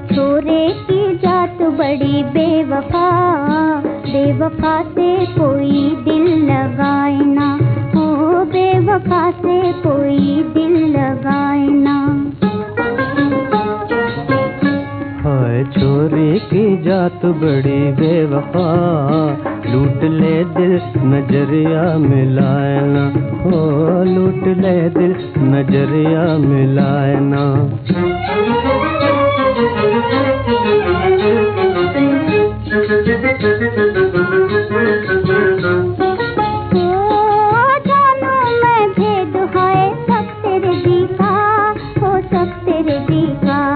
छोरे की जात बड़ी बेवफा। बेवफा से कोई दिल लगाए ना। हो बेवफा से कोई दिल लगाए ना। हाय छोरी की जात बड़ी बेवफा। लूट ले दिल नज़रिया मिलाए ना हो लूट ले दिल नज़रिया मिलाए ना ओ मैं भेद सब तेरे जी का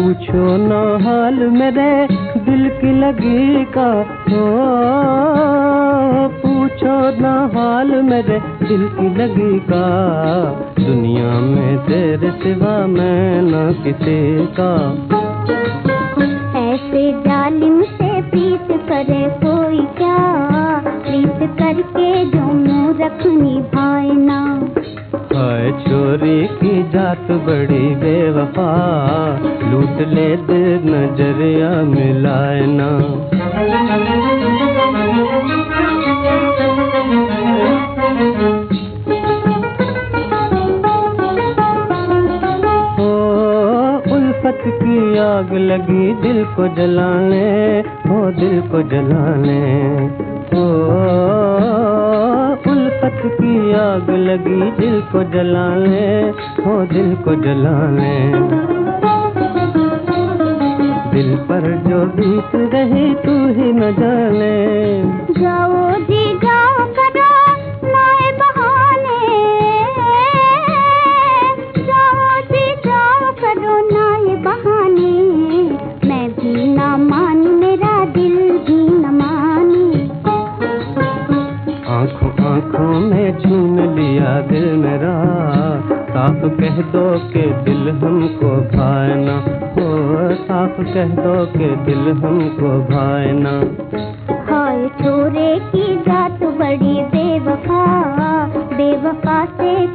पूछो ना हाल मेरे दिल की लगी का। हो पूछो ना हाल मेरे दिल की लगी का। दुनिया में तेरे सिवा मैं ना किसी का। ऐसे जालिम से प्रीत करे कोई क्या? प्रीत करके जो मुँह रखनी भाई ना। छोरी की जात बड़ी बेवफा। लूट ले दे नज़रिया मिलाए ना। की आग लगी दिल को जलाने हो दिल को जलाने। आग लगी दिल को जलाने, हो दिल को जलाने। दिल पर जो बीत रही, तू ही न जाने। जाओ जी जाओ करो नए बहाने। जाओ जी जाओ करो नए दिल मेरा। साफ़ कह दो के दिल हमको भाना हो, साफ़ कह दो के दिल हमको भाना हाय चोरे की जात बड़ी बेवफा। बेवफा से